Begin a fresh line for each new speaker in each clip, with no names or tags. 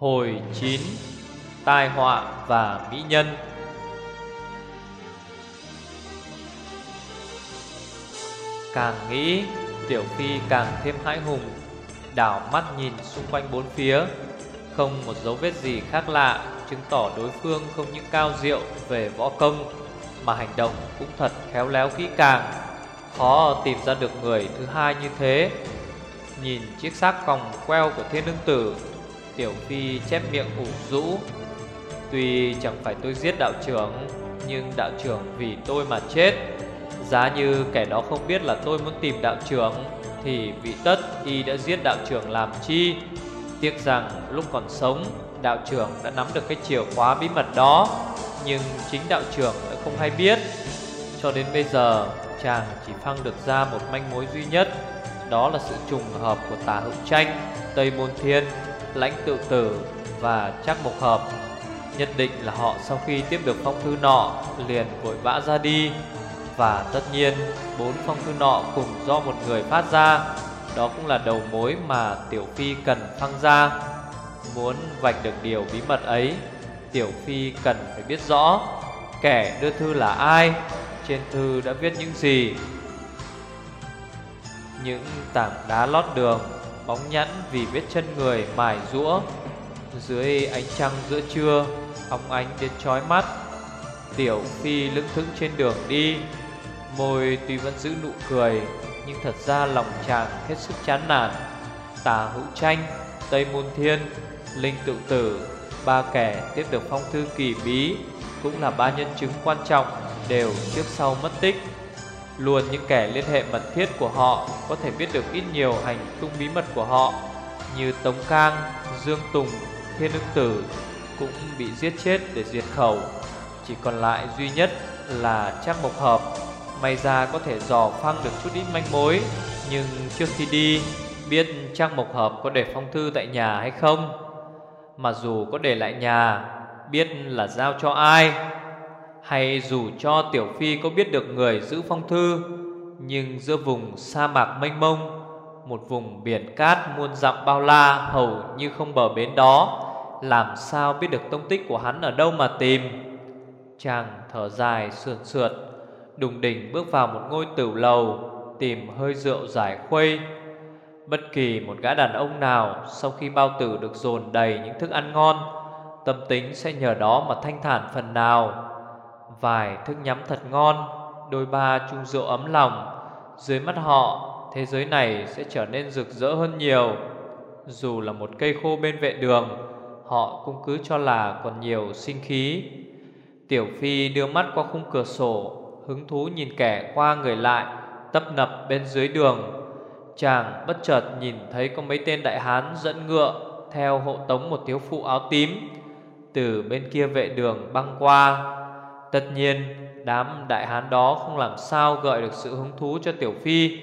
Hồi 9 Tai họa và mỹ nhân. Càng nghĩ, Tiểu Phi càng thêm hãi hùng, Đảo mắt nhìn xung quanh bốn phía. Không một dấu vết gì khác lạ Chứng tỏ đối phương không những cao diệu về võ công, Mà hành động cũng thật khéo léo kỹ càng. Khó tìm ra được người thứ hai như thế. Nhìn chiếc xác còng queo của thiên Nương tử Tiểu Phi chép miệng ủ rũ. Tuy chẳng phải tôi giết đạo trưởng, Nhưng đạo trưởng vì tôi mà chết. Giá như kẻ đó không biết là tôi muốn tìm đạo trưởng, Thì vị tất y đã giết đạo trưởng làm chi? Tiếc rằng lúc còn sống, Đạo trưởng đã nắm được cái chìa khóa bí mật đó, Nhưng chính đạo trưởng đã không hay biết. Cho đến bây giờ, Chàng chỉ phăng được ra một manh mối duy nhất, Đó là sự trùng hợp của tà hữu tranh, Tây Môn Thiên. Lãnh tự tử và chắc mục hợp. Nhất định là họ sau khi tiếp được phong thư nọ Liền vội vã ra đi. Và tất nhiên, bốn phong thư nọ cùng do một người phát ra, Đó cũng là đầu mối mà Tiểu Phi cần phăng ra. Muốn vạch được điều bí mật ấy, Tiểu Phi cần phải biết rõ Kẻ đưa thư là ai, Trên thư đã viết những gì. Những tảng đá lót đường Bóng nhẵn vì vết chân người mài rũa, Dưới ánh trăng giữa trưa Óng ánh đến chói mắt. Tiểu Phi lững thững trên đường đi, Môi tuy vẫn giữ nụ cười, Nhưng thật ra lòng chàng hết sức chán nản. Tà hữu tranh, Tây môn thiên, Linh tự tử, Ba kẻ tiếp được phong thư kỳ bí, Cũng là ba nhân chứng quan trọng Đều trước sau mất tích. Luôn những kẻ liên hệ mật thiết của họ Có thể biết được ít nhiều hành tung bí mật của họ Như Tống Cang, Dương Tùng, Thiên Ưng Tử Cũng bị giết chết để diệt khẩu. Chỉ còn lại duy nhất là Trang Mộc Hợp. May ra có thể dò phăng được chút ít manh mối Nhưng trước khi đi Biết Trang Mộc Hợp có để phong thư tại nhà hay không? Mà dù có để lại nhà Biết là giao cho ai? Hay dù cho Tiểu Phi có biết được người giữ phong thư, Nhưng giữa vùng sa mạc mênh mông, Một vùng biển cát muôn dặm bao la Hầu như không bờ bến đó, Làm sao biết được tông tích của hắn ở đâu mà tìm? Chàng thở dài sườn sượt, Đùng đỉnh bước vào một ngôi tử lầu, Tìm hơi rượu giải khuây. Bất kỳ một gã đàn ông nào Sau khi bao tử được dồn đầy những thức ăn ngon, Tâm tính sẽ nhờ đó mà thanh thản phần nào. Vài thức nhắm thật ngon, Đôi ba chung rượu ấm lòng. Dưới mắt họ, Thế giới này sẽ trở nên rực rỡ hơn nhiều. Dù là một cây khô bên vệ đường, Họ cũng cứ cho là còn nhiều sinh khí. Tiểu Phi đưa mắt qua khung cửa sổ, Hứng thú nhìn kẻ qua người lại, Tấp nập bên dưới đường. Chàng bất chợt nhìn thấy có mấy tên đại hán dẫn ngựa, Theo hộ tống một thiếu phụ áo tím. Từ bên kia vệ đường băng qua Tất nhiên, đám đại hán đó không làm sao gợi được sự hứng thú cho Tiểu Phi,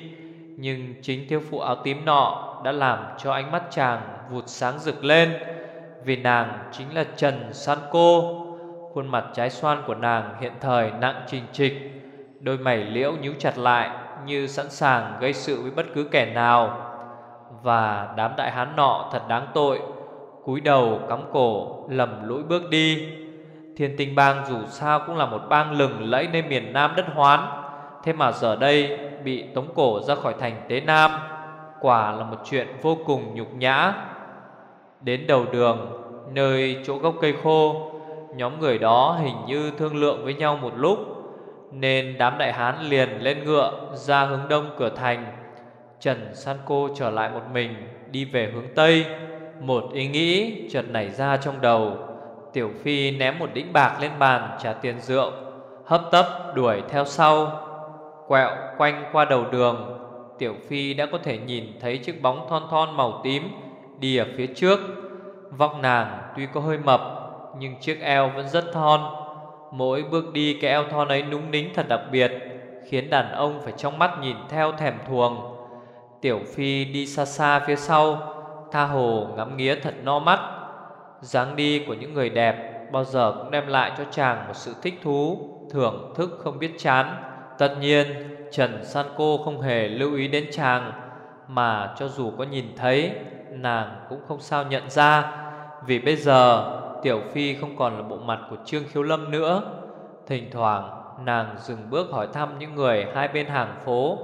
Nhưng chính thiếu phụ áo tím nọ đã làm cho ánh mắt chàng vụt sáng rực lên, Vì nàng chính là Trần San Cô. Khuôn mặt trái xoan của nàng hiện thời nặng trình trịch, Đôi mày liễu nhíu chặt lại như sẵn sàng gây sự với bất cứ kẻ nào. Và đám đại hán nọ thật đáng tội, cúi đầu cắm cổ, lầm lũi bước đi. Thiên tinh bang dù sao cũng là một bang lừng lẫy nơi miền Nam đất hoán. Thế mà giờ đây bị tống cổ ra khỏi thành Tế Nam, Quả là một chuyện vô cùng nhục nhã. Đến đầu đường, Nơi chỗ gốc cây khô, Nhóm người đó hình như thương lượng với nhau một lúc, Nên đám đại hán liền lên ngựa Ra hướng đông cửa thành. Trần San Cô trở lại một mình, Đi về hướng Tây. Một ý nghĩ chợt nảy ra trong đầu. Tiểu Phi ném một đĩnh bạc lên bàn, trả tiền rượu, Hấp tấp đuổi theo sau. Quẹo quanh qua đầu đường, Tiểu Phi đã có thể nhìn thấy chiếc bóng thon thon màu tím Đi ở phía trước. Vóc nàng tuy có hơi mập, Nhưng chiếc eo vẫn rất thon. Mỗi bước đi cái eo thon ấy núng nính thật đặc biệt, Khiến đàn ông phải trong mắt nhìn theo thèm thuồng. Tiểu Phi đi xa xa phía sau, Tha hồ ngắm nghía thật no mắt dáng đi của những người đẹp bao giờ cũng đem lại cho chàng một sự thích thú, thưởng thức không biết chán. Tất nhiên, Trần San Cô không hề lưu ý đến chàng, mà cho dù có nhìn thấy, nàng cũng không sao nhận ra, Vì bây giờ Tiểu Phi không còn là bộ mặt của Trương Khiếu Lâm nữa. Thỉnh thoảng nàng dừng bước hỏi thăm những người hai bên hàng phố.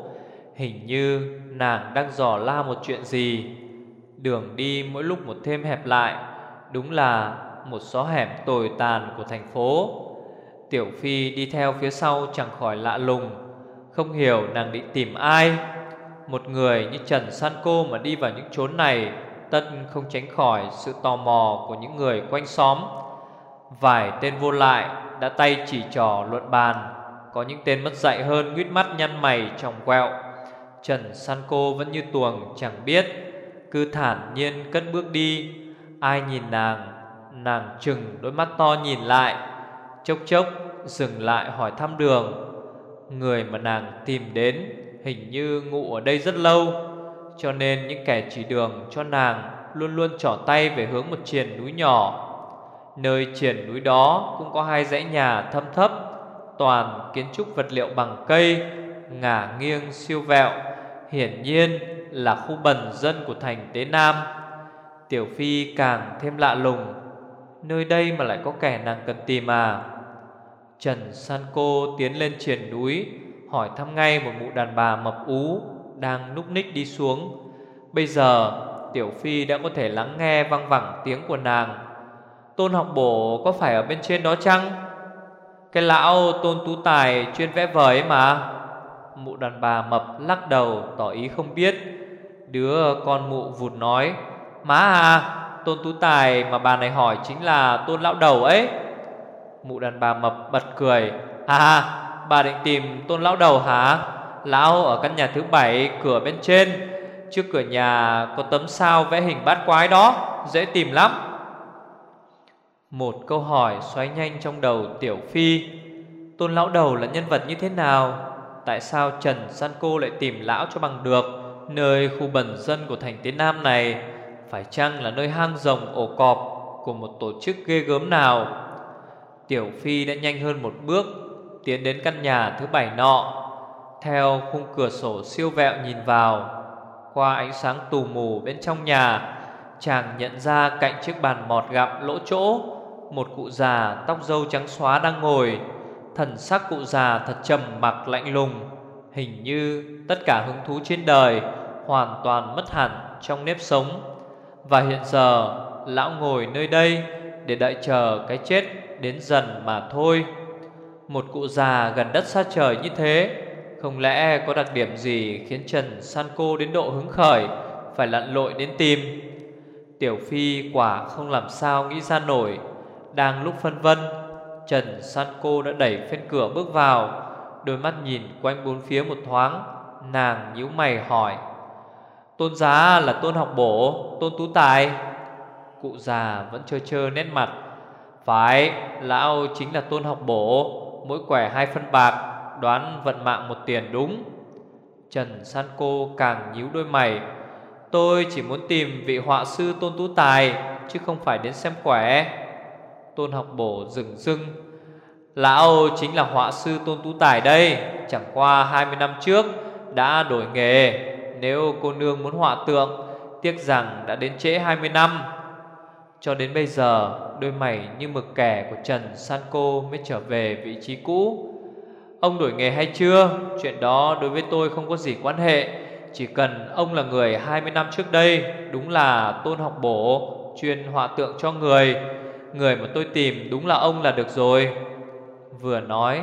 Hình như nàng đang dò la một chuyện gì. Đường đi mỗi lúc một thêm hẹp lại. Đúng là một xó hẻm tồi tàn của thành phố. Tiểu Phi đi theo phía sau chẳng khỏi lạ lùng, Không hiểu nàng định tìm ai. Một người như Trần San Cô mà đi vào những chốn này, Tất không tránh khỏi sự tò mò của những người quanh xóm. Vài tên vô lại đã tay chỉ trò luận bàn, Có những tên mất dạy hơn nguyết mắt nhăn mày trong quẹo. Trần San Cô vẫn như tuồng chẳng biết, Cứ thản nhiên cất bước đi Ai nhìn nàng Nàng chừng đôi mắt to nhìn lại, Chốc chốc dừng lại hỏi thăm đường. Người mà nàng tìm đến Hình như ngụ ở đây rất lâu, Cho nên những kẻ chỉ đường cho nàng Luôn luôn trỏ tay về hướng một triền núi nhỏ. Nơi triền núi đó cũng có hai dãy nhà thâm thấp, Toàn kiến trúc vật liệu bằng cây, Ngả nghiêng siêu vẹo, Hiển nhiên là khu bần dân của thành Tế Nam. Tiểu Phi càng thêm lạ lùng, Nơi đây mà lại có kẻ nàng cần tìm à? Trần San Cô tiến lên triển núi, Hỏi thăm ngay một mụ đàn bà mập ú Đang núp ních đi xuống. Bây giờ, Tiểu Phi đã có thể lắng nghe văng vẳng tiếng của nàng. Tôn học bổ có phải ở bên trên đó chăng? Cái lão tôn tú tài chuyên vẽ vời ấy mà. Mụ đàn bà mập lắc đầu tỏ ý không biết. Đứa con mụ vụt nói Má à Tôn tú tài mà bà này hỏi chính là tôn lão đầu ấy. Mụ đàn bà mập bật cười. À bà định tìm tôn lão đầu hả? Lão ở căn nhà thứ bảy, cửa bên trên. Trước cửa nhà có tấm sao vẽ hình bát quái đó, Dễ tìm lắm. Một câu hỏi xoáy nhanh trong đầu Tiểu Phi. Tôn lão đầu là nhân vật như thế nào? Tại sao Trần San Cô lại tìm lão cho bằng được Nơi khu bẩn dân của thành Tiến Nam này? Phải chăng là nơi hang rồng ổ cọp Của một tổ chức ghê gớm nào? Tiểu Phi đã nhanh hơn một bước, Tiến đến căn nhà thứ bảy nọ, Theo khung cửa sổ siêu vẹo nhìn vào. Qua ánh sáng tù mù bên trong nhà, Chàng nhận ra cạnh chiếc bàn mọt gặm lỗ chỗ, Một cụ già tóc dâu trắng xóa đang ngồi. Thần sắc cụ già thật trầm mặc lạnh lùng, Hình như tất cả hứng thú trên đời Hoàn toàn mất hẳn trong nếp sống. Và hiện giờ, lão ngồi nơi đây Để đợi chờ cái chết đến dần mà thôi. Một cụ già gần đất xa trời như thế, Không lẽ có đặc điểm gì khiến Trần San Cô đến độ hứng khởi, Phải lặn lội đến tìm? Tiểu Phi quả không làm sao nghĩ ra nổi. Đang lúc phân vân, Trần San Cô đã đẩy phên cửa bước vào, Đôi mắt nhìn quanh bốn phía một thoáng, Nàng nhíu mày hỏi. Tôn giá là tôn học bổ, Tôn tú tài. Cụ già vẫn trơ trơ nét mặt. Phải Lão chính là tôn học bổ, Mỗi quẻ hai phân bạc, Đoán vận mạng một tiền đúng. Trần San Cô càng nhíu đôi mày. Tôi chỉ muốn tìm vị họa sư tôn tú tài, Chứ không phải đến xem quẻ. Tôn học bổ dừng dưng Lão chính là họa sư tôn tú tài đây, Chẳng qua 20 năm trước, Đã đổi nghề. Nếu cô nương muốn họa tượng Tiếc rằng đã đến trễ 20 năm. Cho đến bây giờ, Đôi mày như mực kẻ của Trần san cô Mới trở về vị trí cũ. Ông đổi nghề hay chưa? Chuyện đó đối với tôi không có gì quan hệ. Chỉ cần ông là người 20 năm trước đây, Đúng là tôn học bổ, Chuyên họa tượng cho người. Người mà tôi tìm đúng là ông là được rồi. Vừa nói,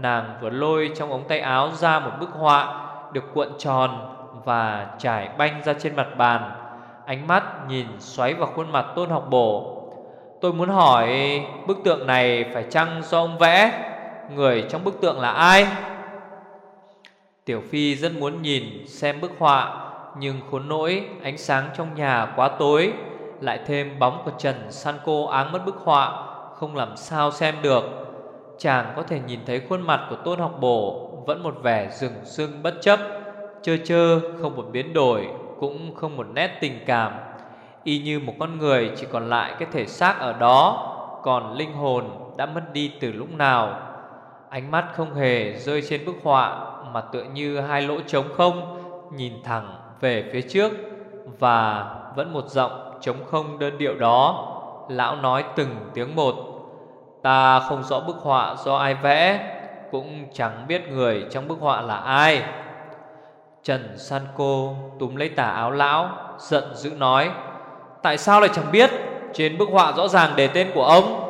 Nàng vừa lôi trong ống tay áo ra một bức họa Được cuộn tròn và trải banh ra trên mặt bàn. Ánh mắt nhìn xoáy vào khuôn mặt tôn học bổ. Tôi muốn hỏi, bức tượng này phải chăng do ông vẽ? Người trong bức tượng là ai? Tiểu Phi rất muốn nhìn xem bức họa, Nhưng khốn nỗi, ánh sáng trong nhà quá tối, Lại thêm bóng của Trần San cô áng mất bức họa, Không làm sao xem được. Chàng có thể nhìn thấy khuôn mặt của Tôn Học Bổ, Vẫn một vẻ rừng rưng bất chấp. Chơ chơ, không một biến đổi, Cũng không một nét tình cảm. Y như một con người chỉ còn lại cái thể xác ở đó, Còn linh hồn đã mất đi từ lúc nào. Ánh mắt không hề rơi trên bức họa, Mà tựa như hai lỗ trống không, Nhìn thẳng về phía trước, Và vẫn một giọng trống không đơn điệu đó. Lão nói từng tiếng một, Ta không rõ bức họa do ai vẽ, Cũng chẳng biết người trong bức họa là ai. Trần San Cô túm lấy tà áo lão, Giận dữ nói, Tại sao lại chẳng biết Trên bức họa rõ ràng đề tên của ông?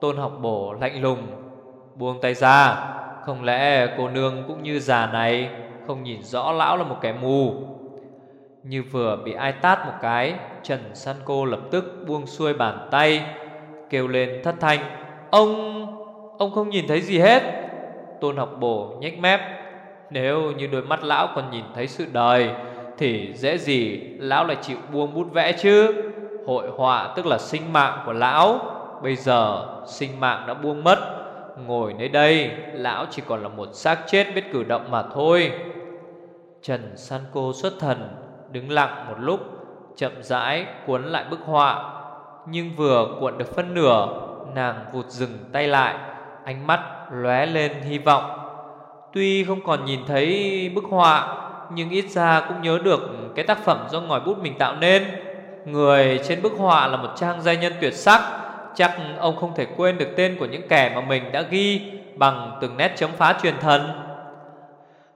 Tôn học bổ lạnh lùng, Buông tay ra, Không lẽ cô nương cũng như già này Không nhìn rõ lão là một kẻ mù? Như vừa bị ai tát một cái, Trần San Cô lập tức buông xuôi bàn tay, Kêu lên thất thanh, Ông... ông không nhìn thấy gì hết. Tôn học bổ nhếch mép nếu như đôi mắt lão còn nhìn thấy sự đời, Thì dễ gì lão lại chịu buông bút vẽ chứ? Hội họa tức là sinh mạng của lão. Bây giờ sinh mạng đã buông mất. Ngồi nơi đây, Lão chỉ còn là một xác chết biết cử động mà thôi. Trần San Cô xuất thần, Đứng lặng một lúc, Chậm rãi cuốn lại bức họa. Nhưng vừa cuộn được phân nửa, Nàng vụt dừng tay lại, Ánh mắt lóe lên hy vọng. Tuy không còn nhìn thấy bức họa, Nhưng ít ra cũng nhớ được Cái tác phẩm do ngòi bút mình tạo nên. Người trên bức họa là một trang giai nhân tuyệt sắc. Chắc ông không thể quên được tên của những kẻ mà mình đã ghi Bằng từng nét chấm phá truyền thần.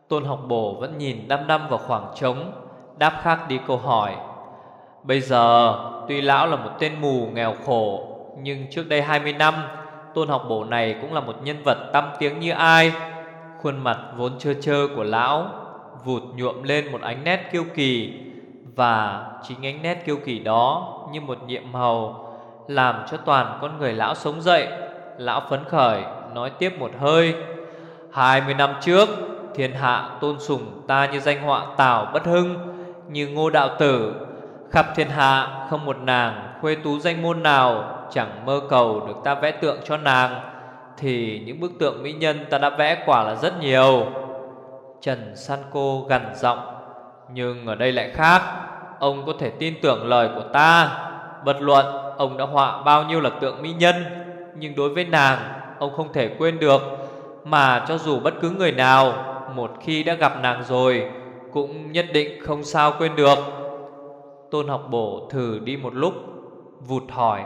Tôn học bổ vẫn nhìn đăm đăm vào khoảng trống, Đáp khác đi câu hỏi. Bây giờ, tuy lão là một tên mù nghèo khổ, Nhưng trước đây 20 năm, Tôn học bổ này cũng là một nhân vật tăm tiếng như ai. Khuôn mặt vốn trơ trơ của lão Vụt nhuộm lên một ánh nét kiêu kỳ, Và chính ánh nét kiêu kỳ đó Như một nhiệm màu Làm cho toàn con người lão sống dậy. Lão phấn khởi, nói tiếp một hơi, hai mươi năm trước, Thiên hạ tôn sùng ta như danh họa Tào Bất Hưng, Như Ngô Đạo Tử. Khắp thiên hạ không một nàng khuê tú danh môn nào, Chẳng mơ cầu được ta vẽ tượng cho nàng. Thì những bức tượng mỹ nhân ta đã vẽ quả là rất nhiều. Trần San Cô gằn giọng, Nhưng ở đây lại khác. Ông có thể tin tưởng lời của ta. Bật luận ông đã họa bao nhiêu là tượng mỹ nhân, Nhưng đối với nàng, Ông không thể quên được. Mà cho dù bất cứ người nào, Một khi đã gặp nàng rồi, Cũng nhất định không sao quên được. Tôn học bổ thử đi một lúc, Vụt hỏi,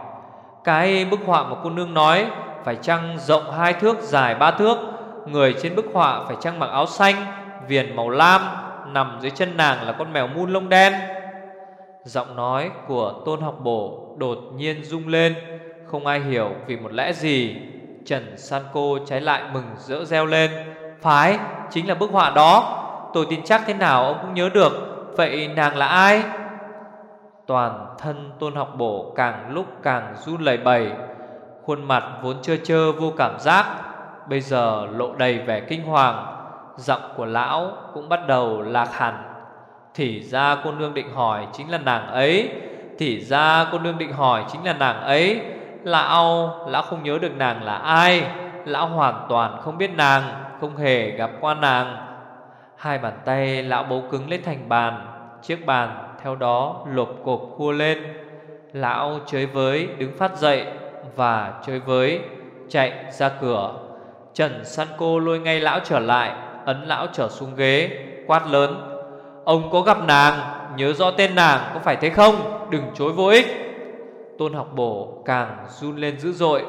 Cái bức họa mà cô nương nói phải chăng rộng hai thước, dài ba thước? Người trên bức họa phải chăng mặc áo xanh, Viền màu lam, Nằm dưới chân nàng là con mèo mun lông đen? Giọng nói của tôn học bổ Đột nhiên rung lên. Không ai hiểu vì một lẽ gì. Trần San Cô trái lại mừng rỡ reo lên. Phái, chính là bức họa đó. Tôi tin chắc thế nào ông cũng nhớ được. Vậy nàng là ai? Toàn thân tôn học bổ càng lúc càng run lẩy bẩy. Khuôn mặt vốn trơ trơ vô cảm giác Bây giờ lộ đầy vẻ kinh hoàng. Giọng của lão cũng bắt đầu lạc hẳn. Thì ra cô nương định hỏi chính là nàng ấy. Thì ra cô nương định hỏi chính là nàng ấy. Lão, lão không nhớ được nàng là ai. Lão hoàn toàn không biết nàng Không hề gặp qua nàng. Hai bàn tay lão bấu cứng lên thành bàn. Chiếc bàn theo đó lột cộp cua lên. Lão chới với đứng phát dậy. Và chơi với, chạy ra cửa. Trần San Cô lôi ngay lão trở lại, Ấn lão trở xuống ghế, Quát lớn, Ông có gặp nàng, Nhớ rõ tên nàng có phải thế không? Đừng chối vô ích. Tôn học bổ càng run lên dữ dội,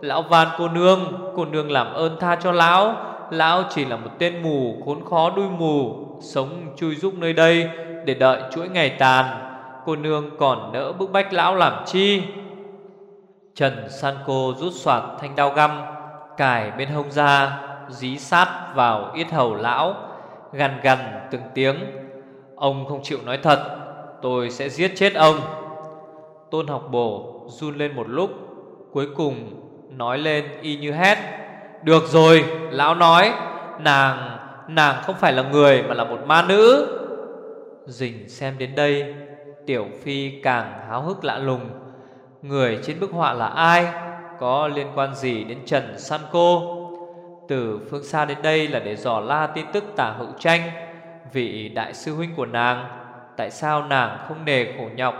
Lão van cô nương Cô nương làm ơn tha cho lão. Lão chỉ là một tên mù, khốn khó đuôi mù, Sống chui rúc nơi đây Để đợi chuỗi ngày tàn. Cô nương còn nỡ bức bách lão làm chi? Trần San Cô rút soạt thanh đao găm, Cài bên hông ra, Dí sát vào yết hầu lão, Gằn gằn từng tiếng. Ông không chịu nói thật, Tôi sẽ giết chết ông. Tôn học bổ run lên một lúc, Cuối cùng nói lên y như hét, Được rồi, Lão nói, Nàng Nàng không phải là người mà là một ma nữ. Dình xem đến đây, Tiểu Phi càng háo hức lạ lùng. Người trên bức họa là ai? Có liên quan gì đến Trần San Cô? Từ phương xa đến đây là để dò la tin tức tả hữu tranh. Vị đại sư huynh của nàng, Tại sao nàng không nề khổ nhọc,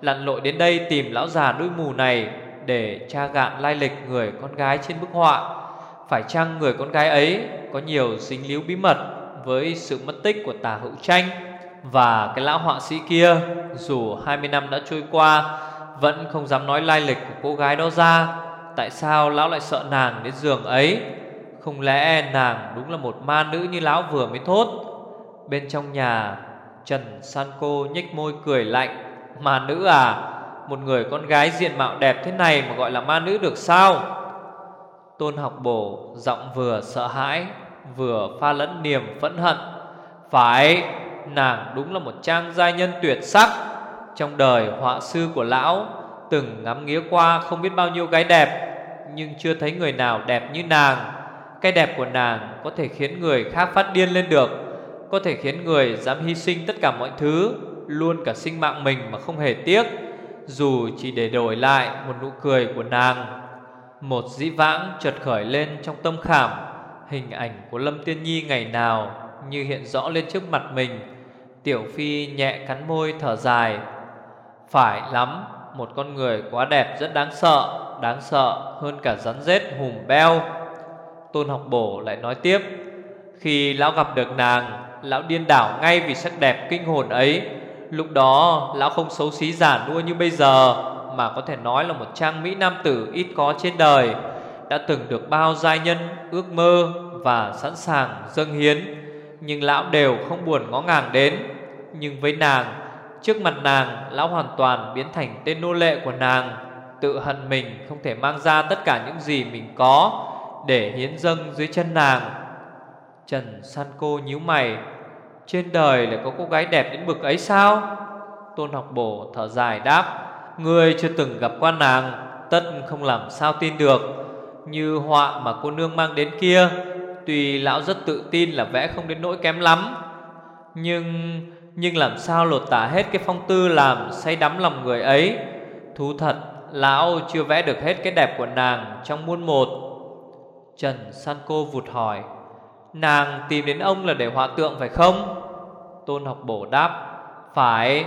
Lặn lội đến đây tìm lão già đuôi mù này Để tra gạn lai lịch người con gái trên bức họa? Phải chăng người con gái ấy Có nhiều dính líu bí mật Với sự mất tích của Tả hữu tranh Và cái lão họa sĩ kia Dù 20 năm đã trôi qua vẫn không dám nói lai lịch của cô gái đó ra. Tại sao lão lại sợ nàng đến giường ấy? Không lẽ nàng đúng là một ma nữ như lão vừa mới thốt? Bên trong nhà, Trần San cô nhếch môi cười lạnh. Ma nữ à Một người con gái diện mạo đẹp thế này Mà gọi là ma nữ được sao? Tôn học bổ, Giọng vừa sợ hãi, Vừa pha lẫn niềm phẫn hận. Phải, Nàng đúng là một trang giai nhân tuyệt sắc. Trong đời, họa sư của lão Từng ngắm nghía qua không biết bao nhiêu gái đẹp, Nhưng chưa thấy người nào đẹp như nàng. Cái đẹp của nàng có thể khiến người khác phát điên lên được, Có thể khiến người dám hy sinh tất cả mọi thứ, Luôn cả sinh mạng mình mà không hề tiếc, Dù chỉ để đổi lại một nụ cười của nàng. Một dĩ vãng chợt khởi lên trong tâm khảm, Hình ảnh của Lâm Tiên Nhi ngày nào Như hiện rõ lên trước mặt mình. Tiểu Phi nhẹ cắn môi thở dài phải lắm, Một con người quá đẹp rất đáng sợ Đáng sợ hơn cả rắn rết hùm beo. Tôn học bổ lại nói tiếp, Khi lão gặp được nàng, Lão điên đảo ngay vì sắc đẹp kinh hồn ấy. Lúc đó, lão không xấu xí giả nua như bây giờ, Mà có thể nói là một trang mỹ nam tử ít có trên đời. Đã từng được bao giai nhân, ước mơ Và sẵn sàng dâng hiến, Nhưng lão đều không buồn ngó ngàng đến. Nhưng với nàng Trước mặt nàng, Lão hoàn toàn biến thành tên nô lệ của nàng. Tự hận mình không thể mang ra tất cả những gì mình có Để hiến dâng dưới chân nàng. Trần San cô nhíu mày. Trên đời lại có cô gái đẹp đến bực ấy sao? Tôn học bổ thở dài đáp. Người chưa từng gặp qua nàng, Tất không làm sao tin được. Như họa mà cô nương mang đến kia, Tuy lão rất tự tin là vẽ không đến nỗi kém lắm. Nhưng nhưng làm sao lột tả hết cái phong tư làm say đắm lòng người ấy? Thú thật, Lão chưa vẽ được hết cái đẹp của nàng trong muôn một. Trần San cô vụt hỏi, Nàng tìm đến ông là để họa tượng phải không? Tôn học bổ đáp, Phải,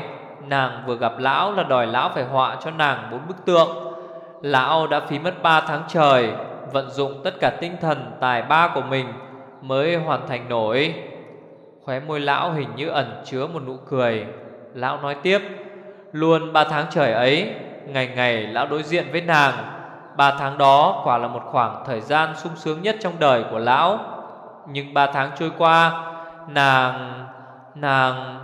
Nàng vừa gặp lão là đòi lão phải họa cho nàng bốn bức tượng. Lão đã phí mất ba tháng trời, Vận dụng tất cả tinh thần tài ba của mình Mới hoàn thành nổi. Khóe môi lão hình như ẩn chứa một nụ cười. Lão nói tiếp, Luôn ba tháng trời ấy, Ngày ngày lão đối diện với nàng. Ba tháng đó quả là một khoảng thời gian sung sướng nhất trong đời của lão. Nhưng ba tháng trôi qua, Nàng Nàng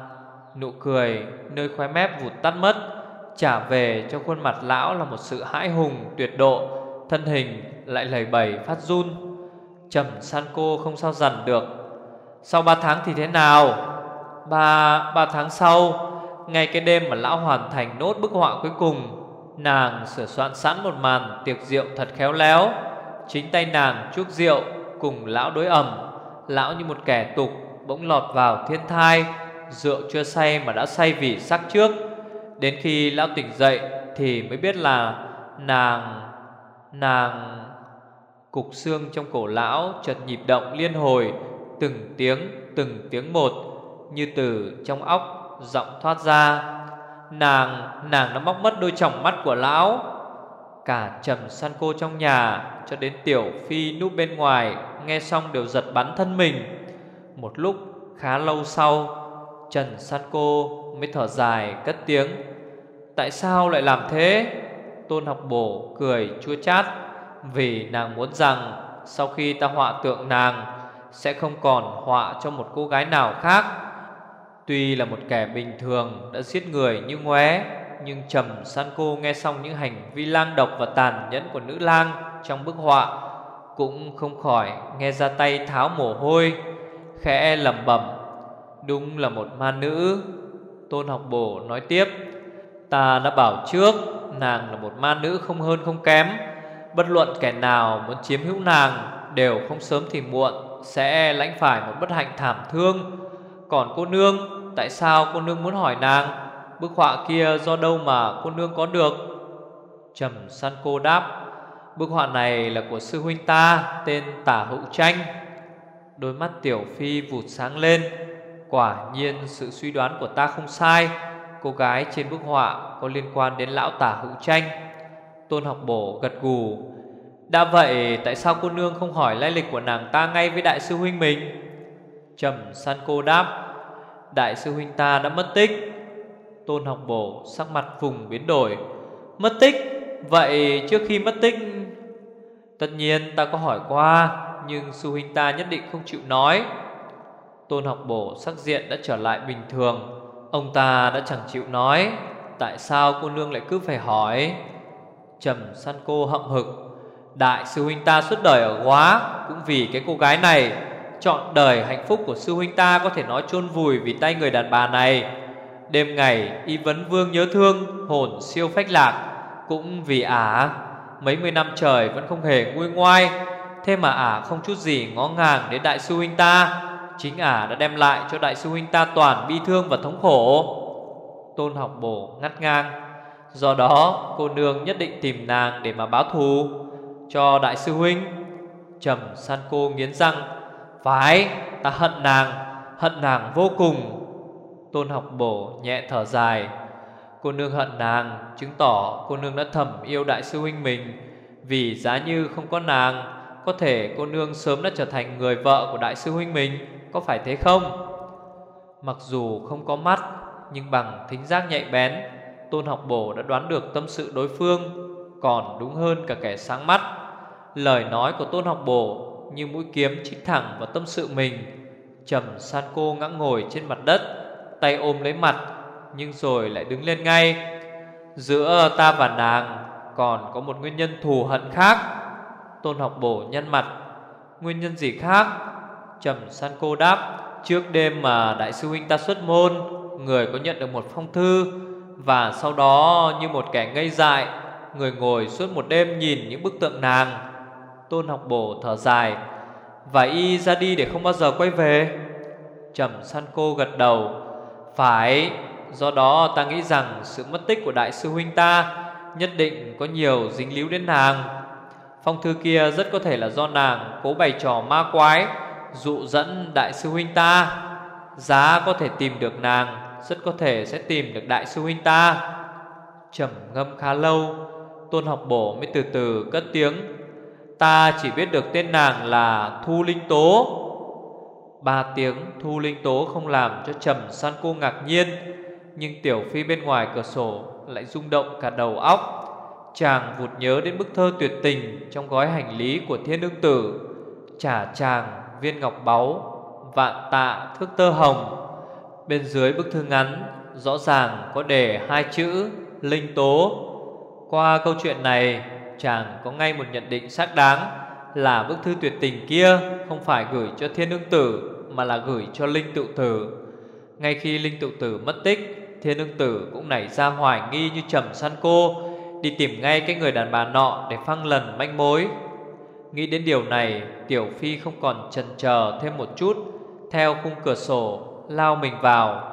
Nụ cười nơi khóe mép vụt tắt mất, Trả về cho khuôn mặt lão là một sự hãi hùng tuyệt độ, Thân hình lại lầy bẩy phát run. Trầm san cô không sao dằn được. Sau ba tháng thì thế nào? Ba, ba tháng sau Ngay cái đêm mà lão hoàn thành nốt bức họa cuối cùng Nàng sửa soạn sẵn một màn tiệc rượu thật khéo léo. Chính tay nàng chuốc rượu cùng lão đối ẩm. Lão như một kẻ tục bỗng lọt vào thiên thai Rượu chưa say mà đã say vì sắc trước. Đến khi lão tỉnh dậy thì mới biết là nàng Nàng Cục xương trong cổ lão chợt nhịp động liên hồi. Từng tiếng từng tiếng một, Như từ trong óc giọng thoát ra. Nàng Nàng đã móc mất đôi tròng mắt của lão, Cả trầm san cô trong nhà Cho đến tiểu phi núp bên ngoài Nghe xong đều giật bắn thân mình. Một lúc khá lâu sau, Trần san cô mới thở dài cất tiếng, Tại sao lại làm thế? Tôn học bổ cười chua chát, Vì nàng muốn rằng Sau khi ta họa tượng nàng sẽ không còn họa cho một cô gái nào khác. Tuy là một kẻ bình thường đã giết người như ngoé, Nhưng Trầm San cô nghe xong những hành vi lang độc và tàn nhẫn của nữ lang trong bức họa Cũng không khỏi nghe ra tay tháo mồ hôi, Khẽ lẩm bẩm, Đúng là một ma nữ. Tôn học bổ nói tiếp, Ta đã bảo trước, Nàng là một ma nữ không hơn không kém. Bất luận kẻ nào muốn chiếm hữu nàng, Đều không sớm thì muộn. Sẽ lãnh phải một bất hạnh thảm thương. Còn cô nương, Tại sao cô nương muốn hỏi nàng? Bức họa kia do đâu mà cô nương có được? Trầm san cô đáp, Bức họa này là của sư huynh ta, Tên Tả Hữu Tranh Đôi mắt Tiểu Phi vụt sáng lên. Quả nhiên sự suy đoán của ta không sai. Cô gái trên bức họa Có liên quan đến lão Tả Hữu Tranh Tôn học bổ gật gù đã vậy, tại sao cô nương không hỏi lai lịch của nàng ta ngay với đại sư huynh mình? Trầm san cô đáp, Đại sư huynh ta đã mất tích. Tôn học bổ, sắc mặt vùng biến đổi. Mất tích? Vậy trước khi mất tích, Tất nhiên ta có hỏi qua, Nhưng sư huynh ta nhất định không chịu nói. Tôn học bổ, sắc diện đã trở lại bình thường. Ông ta đã chẳng chịu nói. Tại sao cô nương lại cứ phải hỏi? Trầm san cô hậm hực. Đại sư huynh ta suốt đời ở quá Cũng vì cái cô gái này, Chọn đời hạnh phúc của sư huynh ta Có thể nói chôn vùi vì tay người đàn bà này. Đêm ngày, y vấn vương nhớ thương, Hồn siêu phách lạc, Cũng vì ả. Mấy mươi năm trời vẫn không hề nguôi ngoai, Thế mà ả không chút gì ngó ngàng đến đại sư huynh ta. Chính ả đã đem lại cho đại sư huynh ta toàn bi thương và thống khổ. Tôn học bổ ngắt ngang. Do đó, cô nương nhất định tìm nàng để mà báo thù. Cho đại sư huynh. Trầm san cô nghiến răng, Phải, ta hận nàng Hận nàng vô cùng. Tôn học bổ nhẹ thở dài, Cô nương hận nàng, Chứng tỏ cô nương đã thầm yêu đại sư huynh mình. Vì giá như không có nàng, Có thể cô nương sớm đã trở thành người vợ của đại sư huynh mình, Có phải thế không? Mặc dù không có mắt, Nhưng bằng thính giác nhạy bén, Tôn học bổ đã đoán được tâm sự đối phương. Còn đúng hơn cả kẻ sáng mắt. Lời nói của tôn học bổ Như mũi kiếm chích thẳng vào tâm sự mình. Trầm san cô ngã ngồi trên mặt đất, Tay ôm lấy mặt, Nhưng rồi lại đứng lên ngay. Giữa ta và nàng Còn có một nguyên nhân thù hận khác. Tôn học bổ nhăn mặt. Nguyên nhân gì khác? Trầm san cô đáp, Trước đêm mà đại sư huynh ta xuất môn, Người có nhận được một phong thư, Và sau đó như một kẻ ngây dại Người ngồi suốt một đêm nhìn những bức tượng nàng. Tôn học bổ thở dài. Và y ra đi để không bao giờ quay về? Trầm san cô gật đầu. Phải, Do đó ta nghĩ rằng sự mất tích của đại sư huynh ta Nhất định có nhiều dính líu đến nàng. Phong thư kia rất có thể là do nàng Cố bày trò ma quái, Dụ dẫn đại sư huynh ta. Giá có thể tìm được nàng, Rất có thể sẽ tìm được đại sư huynh ta. Trầm ngâm khá lâu. Tôn học bổ mới từ từ cất tiếng. Ta chỉ biết được tên nàng là Thu Linh Tố. Ba tiếng Thu Linh Tố không làm cho Trầm San cô ngạc nhiên, Nhưng Tiểu Phi bên ngoài cửa sổ lại rung động cả đầu óc. Chàng vụt nhớ đến bức thơ tuyệt tình Trong gói hành lý của thiên ương tử. Trả chàng, viên ngọc báu, Vạn tạ thước tơ hồng. Bên dưới bức thư ngắn Rõ ràng có đề hai chữ Linh Tố. Qua câu chuyện này, Chàng có ngay một nhận định xác đáng Là bức thư tuyệt tình kia Không phải gửi cho thiên ương tử, Mà là gửi cho Linh tự tử. Ngay khi Linh tự tử mất tích, Thiên ương tử cũng nảy ra hoài nghi như trầm săn cô, Đi tìm ngay cái người đàn bà nọ Để phăng lần manh mối. Nghĩ đến điều này, Tiểu Phi không còn chần chờ thêm một chút, Theo khung cửa sổ, Lao mình vào.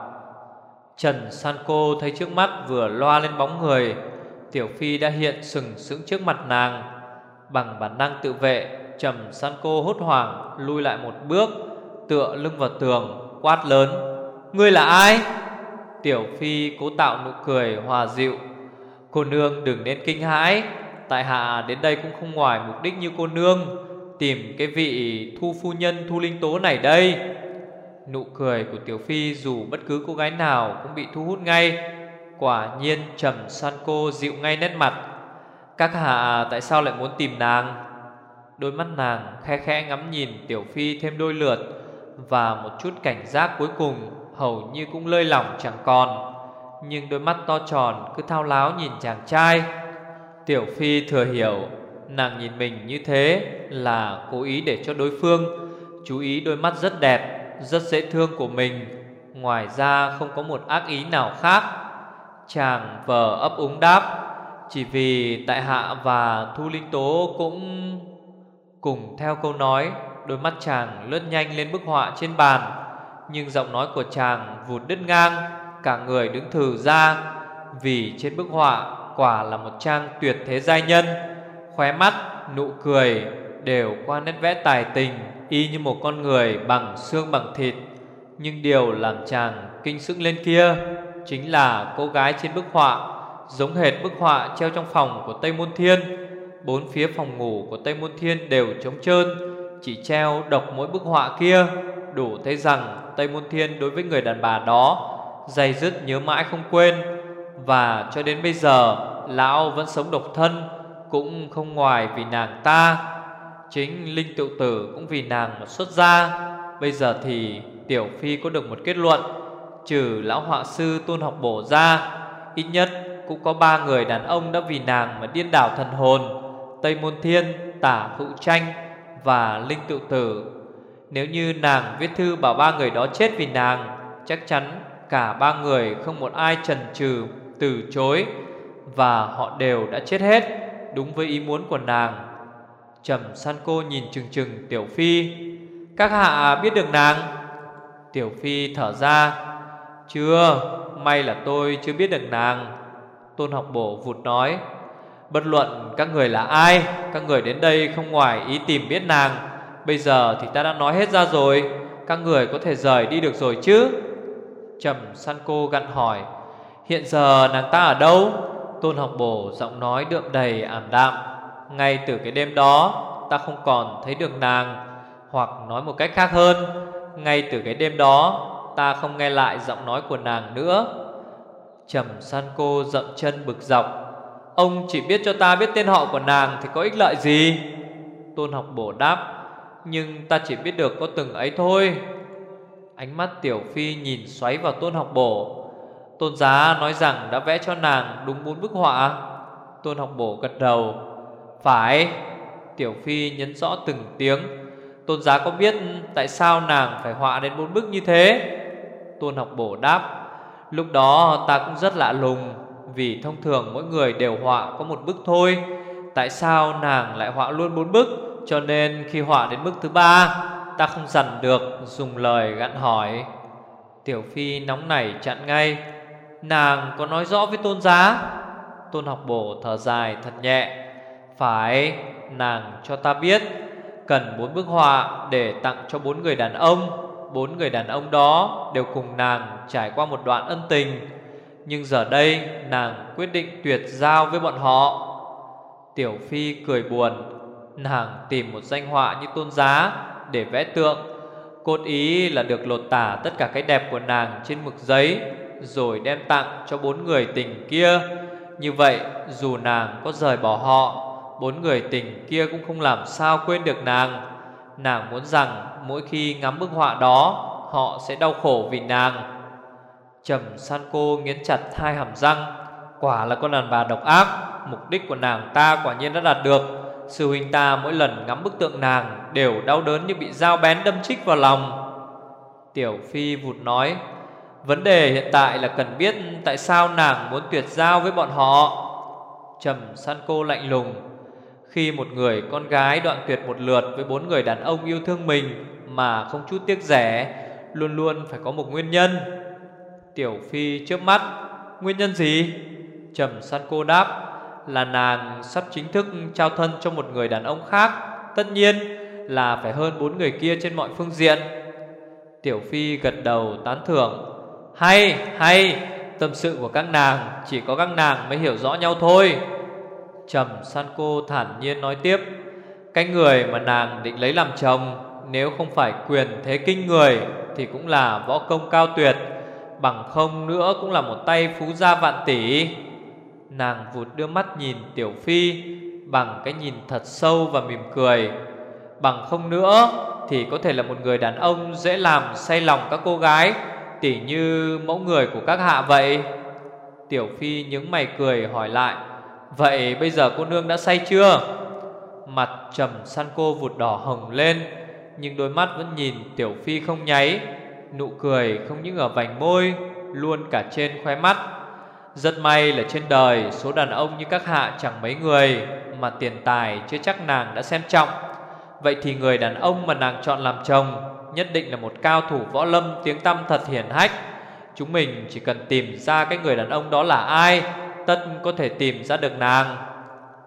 Trần San cô thấy trước mắt vừa loa lên bóng người Tiểu Phi đã hiện sừng sững trước mặt nàng. Bằng bản năng tự vệ, Trầm San cô hốt hoảng Lui lại một bước, Tựa lưng vào tường, Quát lớn, Ngươi là ai? Tiểu Phi cố tạo nụ cười hòa dịu, Cô nương đừng nên kinh hãi, Tại hạ đến đây cũng không ngoài mục đích như cô nương, Tìm cái vị thu phu nhân thu linh tố này đây. Nụ cười của Tiểu Phi dù bất cứ cô gái nào cũng bị thu hút ngay Quả nhiên trầm san cô dịu ngay nét mặt. Các hạ, tại sao lại muốn tìm nàng? Đôi mắt nàng khe khẽ ngắm nhìn Tiểu Phi thêm đôi lượt Và một chút cảnh giác cuối cùng Hầu như cũng lơi lỏng chẳng còn. Nhưng đôi mắt to tròn cứ thao láo nhìn chàng trai. Tiểu Phi thừa hiểu, Nàng nhìn mình như thế là cố ý để cho đối phương Chú ý đôi mắt rất đẹp, Rất dễ thương của mình. Ngoài ra không có một ác ý nào khác. Chàng vờ ấp úng đáp Chỉ vì tại hạ và Thu Linh Tố cũng Cùng theo câu nói Đôi mắt chàng lướt nhanh lên bức họa trên bàn Nhưng giọng nói của chàng vụt đứt ngang Cả người đứng thừ ra Vì trên bức họa quả là một trang tuyệt thế giai nhân Khóe mắt, nụ cười đều qua nét vẽ tài tình Y như một con người bằng xương bằng thịt Nhưng điều làm chàng kinh sững lên kia. Chính là cô gái trên bức họa, Giống hệt bức họa treo trong phòng của Tây Môn Thiên. Bốn phía phòng ngủ của Tây Môn Thiên đều trống trơn, Chỉ treo độc mỗi bức họa kia, Đủ thấy rằng Tây Môn Thiên đối với người đàn bà đó Dày dứt nhớ mãi không quên. Và cho đến bây giờ, Lão vẫn sống độc thân, Cũng không ngoài vì nàng ta. Chính Linh Tự Tử cũng vì nàng mà xuất gia. Bây giờ thì Tiểu Phi có được một kết luận. Trừ lão họa sư tôn học bổ ra Ít nhất cũng có ba người đàn ông đã vì nàng mà điên đảo thần hồn Tây Môn Thiên, Tả Hữu Tranh và Linh Tự Tử. Nếu như nàng viết thư bảo ba người đó chết vì nàng Chắc chắn cả ba người không một ai chần chừ từ chối Và họ đều đã chết hết Đúng với ý muốn của nàng. Trầm san cô nhìn chừng chừng Tiểu Phi. Các hạ biết được nàng? Tiểu Phi thở ra. Chưa? May là tôi chưa biết được nàng. Tôn học bổ vụt nói, Bất luận các người là ai, Các người đến đây không ngoài ý tìm biết nàng. Bây giờ thì ta đã nói hết ra rồi, Các người có thể rời đi được rồi chứ? Trầm san cô gặn hỏi, Hiện giờ nàng ta ở đâu? Tôn học bổ giọng nói đượm đầy ảm đạm, Ngay từ cái đêm đó, Ta không còn thấy được nàng. Hoặc nói một cách khác hơn, Ngay từ cái đêm đó Ta không nghe lại giọng nói của nàng nữa. Trầm san cô dậm chân bực dọc. Ông chỉ biết cho ta biết tên họ của nàng Thì có ích lợi gì? Tôn học bổ đáp. Nhưng ta chỉ biết được có từng ấy thôi. Ánh mắt Tiểu Phi nhìn xoáy vào tôn học bổ. Tôn giá nói rằng đã vẽ cho nàng đúng bốn bức họa. Tôn học bổ gật đầu. Phải. Tiểu Phi nhấn rõ từng tiếng. Tôn giá có biết tại sao nàng phải họa đến bốn bức như thế? Tôn học bổ đáp. Lúc đó, ta cũng rất lạ lùng, Vì thông thường mỗi người đều họa có một bức thôi. Tại sao nàng lại họa luôn bốn bức? Cho nên khi họa đến bức thứ ba, Ta không dằn được Dùng lời gặn hỏi. Tiểu Phi nóng nảy chặn ngay. Nàng có nói rõ với tôn giá? Tôn học bổ thở dài thật nhẹ. Phải, nàng cho ta biết, Cần bốn bức họa để tặng cho bốn người đàn ông. Bốn người đàn ông đó đều cùng nàng trải qua một đoạn ân tình. Nhưng giờ đây, nàng quyết định tuyệt giao với bọn họ. Tiểu Phi cười buồn, Nàng tìm một danh họa như tôn giá để vẽ tượng, Cốt ý là được lột tả tất cả cái đẹp của nàng trên mực giấy, Rồi đem tặng cho bốn người tình kia. Như vậy, dù nàng có rời bỏ họ, Bốn người tình kia cũng không làm sao quên được nàng. Nàng muốn rằng mỗi khi ngắm bức họa đó, Họ sẽ đau khổ vì nàng. Trầm san cô nghiến chặt hai hàm răng. Quả là con đàn bà độc ác, Mục đích của nàng ta quả nhiên đã đạt được. Sư huynh ta mỗi lần ngắm bức tượng nàng Đều đau đớn như bị dao bén đâm chích vào lòng. Tiểu Phi vụt nói, Vấn đề hiện tại là cần biết Tại sao nàng muốn tuyệt giao với bọn họ. Trầm san cô lạnh lùng khi một người con gái đoạn tuyệt một lượt Với bốn người đàn ông yêu thương mình Mà không chút tiếc rẻ Luôn luôn phải có một nguyên nhân. Tiểu Phi trước mắt. Nguyên nhân gì? Trầm san cô đáp là nàng sắp chính thức trao thân cho một người đàn ông khác. Tất nhiên là phải hơn bốn người kia trên mọi phương diện. Tiểu Phi gật đầu tán thưởng. Hay, hay, tâm sự của các nàng Chỉ có các nàng mới hiểu rõ nhau thôi. Trầm San cô thản nhiên nói tiếp, Cái người mà nàng định lấy làm chồng, Nếu không phải quyền thế kinh người Thì cũng là võ công cao tuyệt, Bằng không nữa cũng là một tay phú gia vạn tỷ. Nàng vụt đưa mắt nhìn Tiểu Phi Bằng cái nhìn thật sâu và mỉm cười, Bằng không nữa Thì có thể là một người đàn ông Dễ làm say lòng các cô gái, Tỉ như mẫu người của các hạ vậy. Tiểu Phi nhướng mày cười hỏi lại Vậy bây giờ cô nương đã say chưa? Mặt trầm san cô vụt đỏ hồng lên, Nhưng đôi mắt vẫn nhìn Tiểu Phi không nháy, Nụ cười không những ở vành môi, Luôn cả trên khóe mắt. Rất may là trên đời, số đàn ông như các hạ chẳng mấy người, Mà tiền tài chưa chắc nàng đã xem trọng. Vậy thì người đàn ông mà nàng chọn làm chồng, Nhất định là một cao thủ võ lâm, tiếng tăm thật hiển hách. Chúng mình chỉ cần tìm ra cái người đàn ông đó là ai Tất có thể tìm ra được nàng.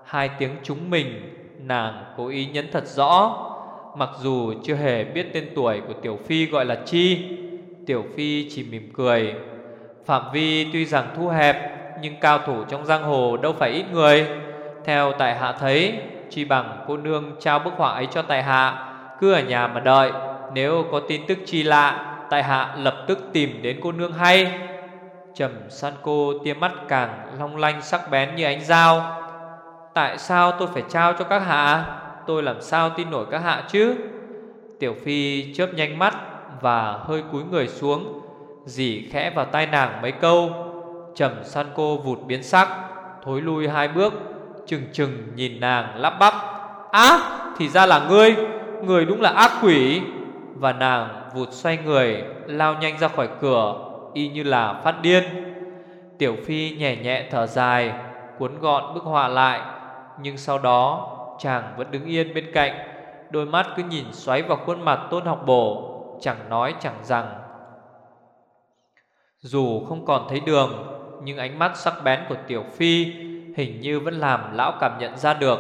Hai tiếng chúng mình, Nàng cố ý nhấn thật rõ. Mặc dù chưa hề biết tên tuổi của Tiểu Phi gọi là Chi, Tiểu Phi chỉ mỉm cười. Phạm vi tuy rằng thu hẹp, Nhưng cao thủ trong giang hồ đâu phải ít người. Theo tại hạ thấy, Chi bằng cô nương trao bức họa ấy cho tại hạ, Cứ ở nhà mà đợi. Nếu có tin tức chi lạ, Tại hạ lập tức tìm đến cô nương hay. Trầm san cô, tia mắt càng long lanh sắc bén như ánh dao. Tại sao tôi phải trao cho các hạ? Tôi làm sao tin nổi các hạ chứ? Tiểu Phi chớp nhanh mắt Và hơi cúi người xuống, Dì khẽ vào tai nàng mấy câu. Trầm san cô vụt biến sắc, Thối lui hai bước Trừng trừng nhìn nàng lắp bắp. Á, thì ra là ngươi Người đúng là ác quỷ. Và nàng vụt xoay người, Lao nhanh ra khỏi cửa Y như là phát điên. Tiểu Phi nhẹ nhẹ thở dài, Cuốn gọn bức họa lại, Nhưng sau đó, chàng vẫn đứng yên bên cạnh, Đôi mắt cứ nhìn xoáy vào khuôn mặt tôn học bổ, Chẳng nói chẳng rằng. Dù không còn thấy đường, Nhưng ánh mắt sắc bén của Tiểu Phi Hình như vẫn làm lão cảm nhận ra được.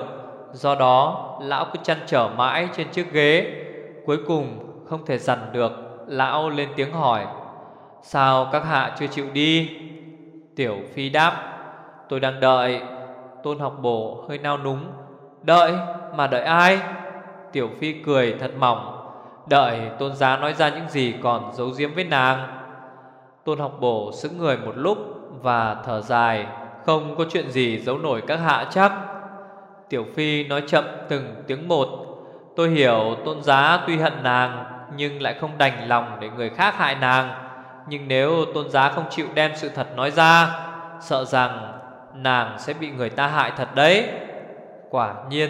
Do đó, lão cứ chăn trở mãi trên chiếc ghế, Cuối cùng không thể dằn được, Lão lên tiếng hỏi. Sao các hạ chưa chịu đi? Tiểu Phi đáp, Tôi đang đợi. Tôn học bổ hơi nao núng. Đợi? Mà đợi ai? Tiểu Phi cười thật mỏng. Đợi tôn giá nói ra những gì còn giấu giếm với nàng. Tôn học bổ sững người một lúc Và thở dài. Không có chuyện gì giấu nổi các hạ chắc. Tiểu Phi nói chậm từng tiếng một. Tôi hiểu tôn giá tuy hận nàng, Nhưng lại không đành lòng để người khác hại nàng. Nhưng nếu tôn giá không chịu đem sự thật nói ra, Sợ rằng nàng sẽ bị người ta hại thật đấy. Quả nhiên,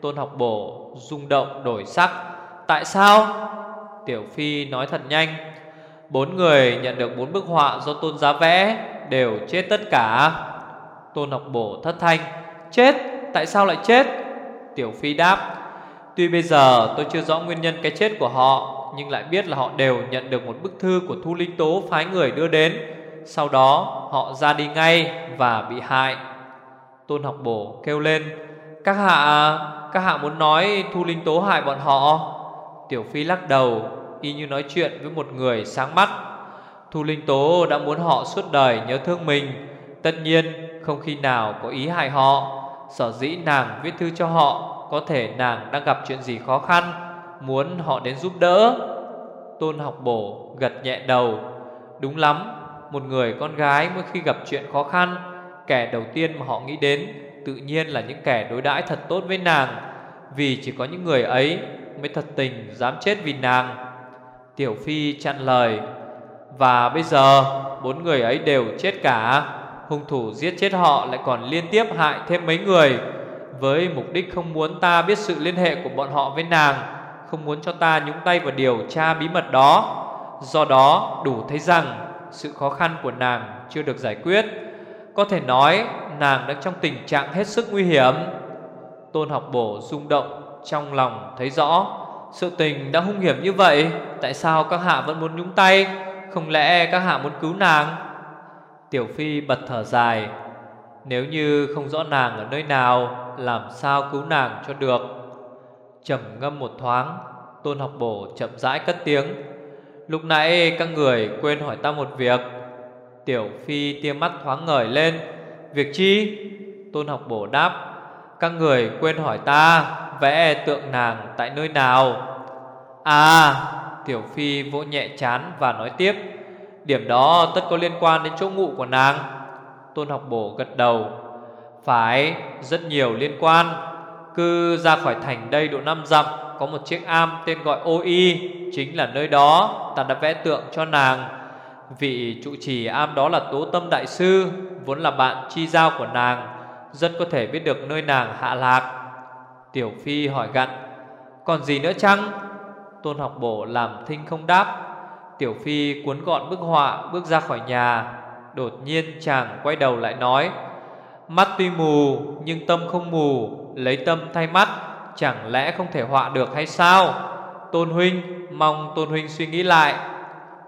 tôn học bổ rung động đổi sắc. Tại sao? Tiểu Phi nói thật nhanh. Bốn người nhận được bốn bức họa do tôn giá vẽ, Đều chết tất cả. Tôn học bổ thất thanh. Chết? Tại sao lại chết? Tiểu Phi đáp. Tuy bây giờ tôi chưa rõ nguyên nhân cái chết của họ họ Nhưng lại biết là họ đều nhận được một bức thư của Thu Linh Tố phái người đưa đến. Sau đó, họ ra đi ngay và bị hại. Tôn học bổ kêu lên, Các hạ Các hạ muốn nói Thu Linh Tố hại bọn họ? Tiểu Phi lắc đầu, Y như nói chuyện với một người sáng mắt. Thu Linh Tố đã muốn họ suốt đời nhớ thương mình. Tất nhiên, không khi nào có ý hại họ. Sở dĩ nàng viết thư cho họ, Có thể nàng đang gặp chuyện gì khó khăn. Muốn họ đến giúp đỡ. Tôn học bổ gật nhẹ đầu. Đúng lắm, Một người con gái mỗi khi gặp chuyện khó khăn, Kẻ đầu tiên mà họ nghĩ đến Tự nhiên là những kẻ đối đãi thật tốt với nàng, Vì chỉ có những người ấy Mới thật tình dám chết vì nàng. Tiểu Phi chặn lời, Và bây giờ Bốn người ấy đều chết cả, Hung thủ giết chết họ lại còn liên tiếp hại thêm mấy người. Với mục đích không muốn ta biết sự liên hệ của bọn họ với nàng không muốn cho ta nhúng tay vào điều tra bí mật đó. Do đó, đủ thấy rằng Sự khó khăn của nàng chưa được giải quyết. Có thể nói, nàng đang trong tình trạng hết sức nguy hiểm. Tôn học bổ rung động trong lòng thấy rõ, Sự tình đã hung hiểm như vậy, Tại sao các hạ vẫn muốn nhúng tay? Không lẽ các hạ muốn cứu nàng? Tiểu Phi bật thở dài. Nếu như không rõ nàng ở nơi nào, Làm sao cứu nàng cho được? Trầm ngâm một thoáng, Tôn học bổ chậm rãi cất tiếng. Lúc nãy các người quên hỏi ta một việc. Tiểu Phi tia mắt thoáng ngời lên. Việc chi? Tôn học bổ đáp. Các người quên hỏi ta Vẽ tượng nàng tại nơi nào? À Tiểu Phi vỗ nhẹ chán và nói tiếp. Điểm đó tất có liên quan đến chỗ ngụ của nàng. Tôn học bổ gật đầu. Phải, rất nhiều liên quan. Cứ ra khỏi thành đây độ năm dặm, Có một chiếc am tên gọi ô y Chính là nơi đó. Ta đã vẽ tượng cho nàng. Vị trụ trì am đó là Tố Tâm Đại Sư, Vốn là bạn chi giao của nàng. Rất có thể biết được nơi nàng hạ lạc. Tiểu Phi hỏi gặn, Còn gì nữa chăng? Tôn học bổ làm thinh không đáp. Tiểu Phi cuốn gọn bức họa bước ra khỏi nhà. Đột nhiên chàng quay đầu lại nói Mắt tuy mù nhưng tâm không mù Lấy tâm thay mắt Chẳng lẽ không thể họa được hay sao? Tôn Huynh Mong Tôn Huynh suy nghĩ lại.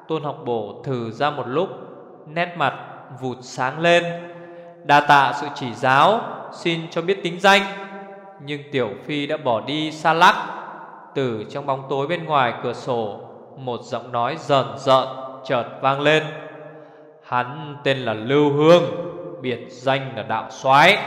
Tôn học bổ thử ra một lúc Nét mặt vụt sáng lên. Đa tạ sự chỉ giáo Xin cho biết tính danh. Nhưng Tiểu Phi đã bỏ đi xa lắc. Từ trong bóng tối bên ngoài cửa sổ một giọng nói rờn rợn chợt vang lên. Hắn tên là Lưu Hương, biệt danh là Đạo Soái.